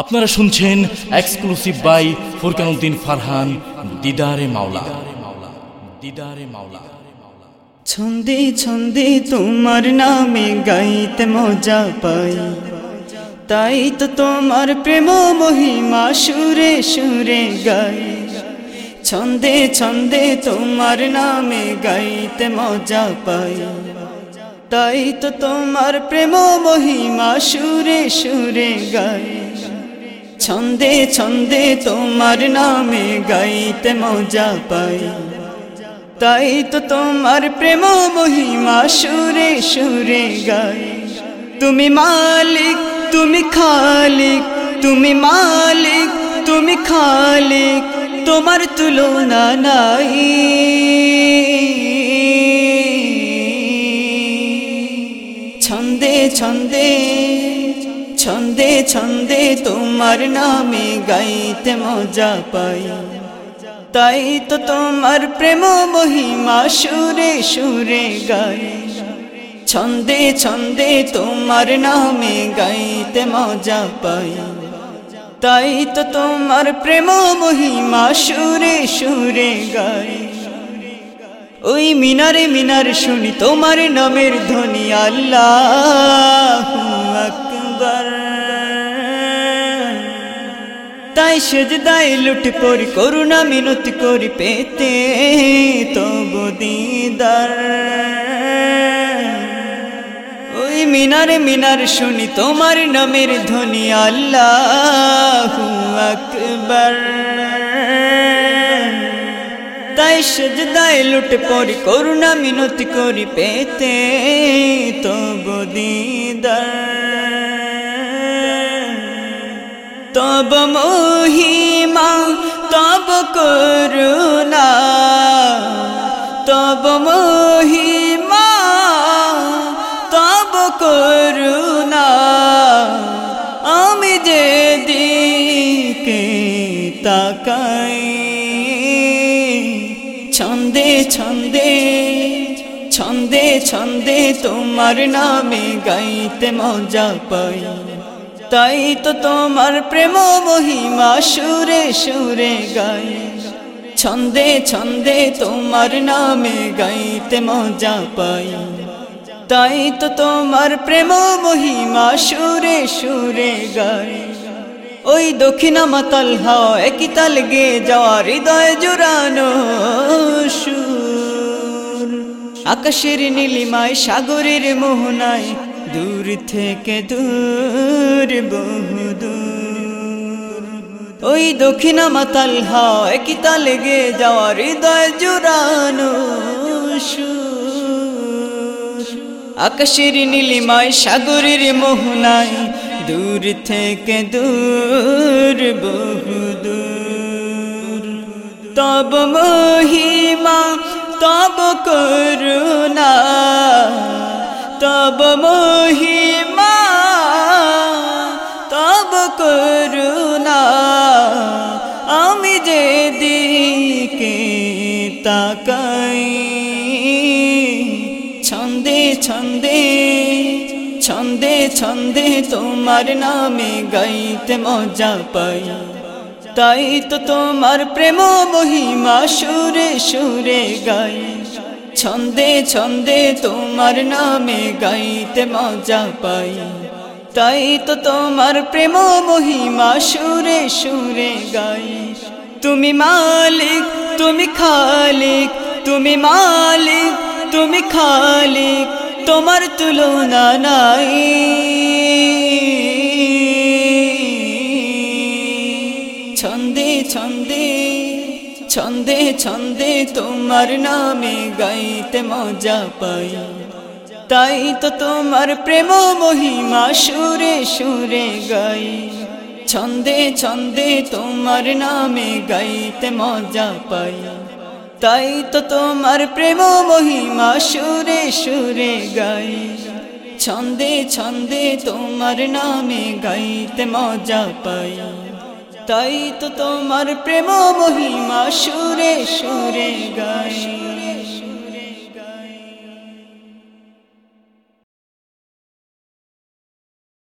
আপনারা শুনছেন exclusive by Furkanuddin Farhan, দিদারে মাওলা। দিদারে মাওলা। ছন্দে ছন্দে তোমার নামে গাইতে মজা পাই। তাই তো তোমার প্রেম মহিমা সুরে সুরে গাই। ছন্দে ছন্দে তোমার নামে গাইতে মজা পাই। তাই তো তোমার প্রেম মহিমা সুরে সুরে গাই। ছন্দে ছন্দে তোমার নামে গাইতে মজা পাই। তাই তো তোমার প্রেম মহিমা সুরে সুরে গাই। তুমি মালিক, তুমি খালিক, তুমি মালিক, তুমি খালিক, তোমার তুলনা নাই। ছন্দে ছন্দে ছন্দে ছন্দে তোমার নামে গাইতে মজা পাই। তাই তো তোমার প্রেম মহিমা সুরে সুরে গাই। ছন্দে ছন্দে তোমার নামে গাইতে মজা পাই। তাই তো তোমার প্রেম মহিমা সুরে সুরে গাই। ওই মিনারে মিনার শুনি তোমার নামের ধ্বনি আল্লাহ আকবর তাই সেজদায় লুট পড়ি করুণা মিনতি করি পেতে তবু দিদার। ওই মিনারে মিনার শুনি তোমার নামের ধ্বনি, আল্লাহ আকবর। তাই সেজদায় লুট পড়ি করুণা মিনতি করি পেতে তবু দিদার। তব মহিমা, তব করুণা, তব মহিমা, তব করুণা। আমি যে দিকে তাকাই, ছন্দে ছন্দে ছন্দে ছন্দে তোমার নামে গাইতে মজা পাই। তাই তো তোমার প্রেম মহিমা সুরে সুরে গাই। ছন্দে ছন্দে তোমার নামে গাইতে মজা পাই। তাই তো তোমার প্রেম মহিমা সুরে সুরে গাই। ওই দক্ষিণা মাতাল হাও একই তাল গে যাওয়া হৃদয় জুড়ানো সুর। আকাশের নীলিমায় সাগরের মোহনায় দূর থেকে দূর বহুদূর ওই দক্ষিণা মাতাল হাও একই তালে গে যাওয়া হৃদয় জুড়ানো আকাশের নীলিমায়, সাগরের মোহনায়, দূর থেকে দূর বহুদূর তব মহিমা, তব করুণা। তব মহিমা তব করুণা আমি যে দিকে তাকাই ছন্দে ছন্দে ছন্দে ছন্দে তোমার নামে গাইতে মজা পাই তাই তো তোমার প্রেম মহিমা সুরে সুরে গাই ছন্দে ছন্দে তোমার নামে গাইতে মজা পাই। তাই তো তোমার প্রেম মহিমা সুরে সুরে গাই। তুমি মালিক, তুমি খালিক, তুমি মালিক, তুমি খালিক, তোমার তুলনা নাই। ছন্দে তোমার নামে গাইতে মজা পাই। তাই তো তোমার প্রেম মহিমা সুরে সুরে গাই। ছন্দে ছন্দে তোমার নামে গাইতে মজা পাই। তাই তো তোমার প্রেম মহিমা সুরে সুরে গাই। ছন্দে ছন্দে তোমার নামে গাইতে মজা পাই। তাই তো তোমার প্রেম মহিমা সুরে সুরে গাই